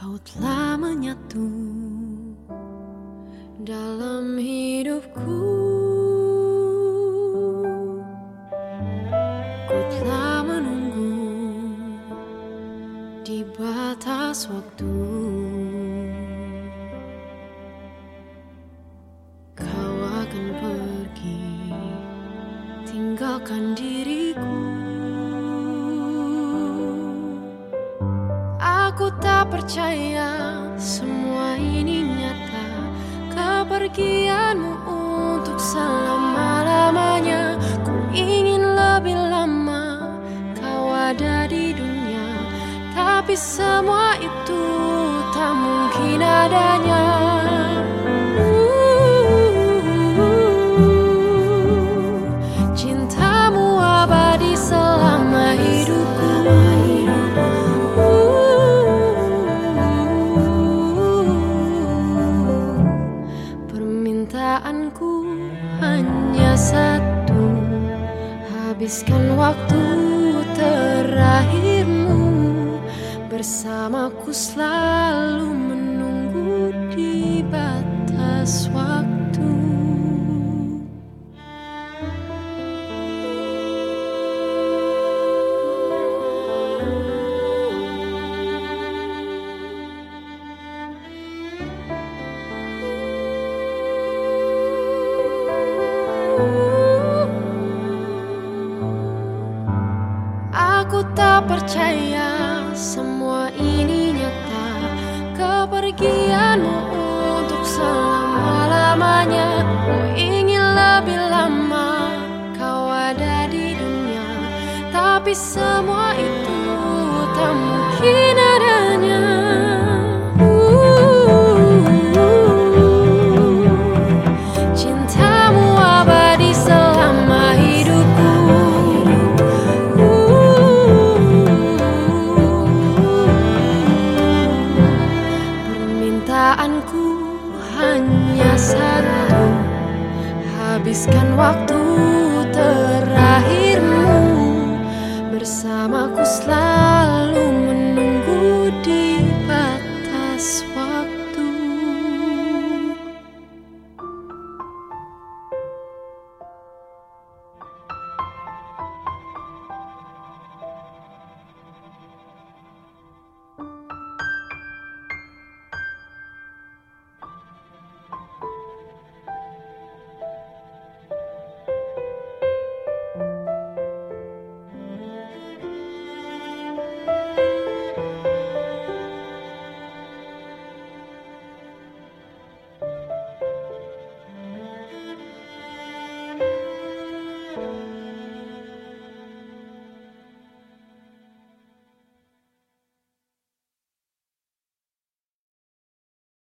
Kau telah menyatu dalam hidupku. Ku telah menunggu di batas waktu. Kau akan pergi tinggalkan diriku Aku tak percaya semua ini nyata. Kepergianmu untuk selama-lamanya. Ku ingin lebih lama kau ada di dunia. Tapi semua itu tak mungkin adanya Permintaanku hanya satu. Habiskan waktu terakhirmu. Bersamaku selalu menunggu di batas waktu Aku tak percaya semua ini nyata. Kepergianmu untuk selama-lamanya. Ku ingin lebih lama kau ada di dunia. Tapi semua itu tak mungkin adanya Habiskan waktu terakhirmu Bersamaku selalu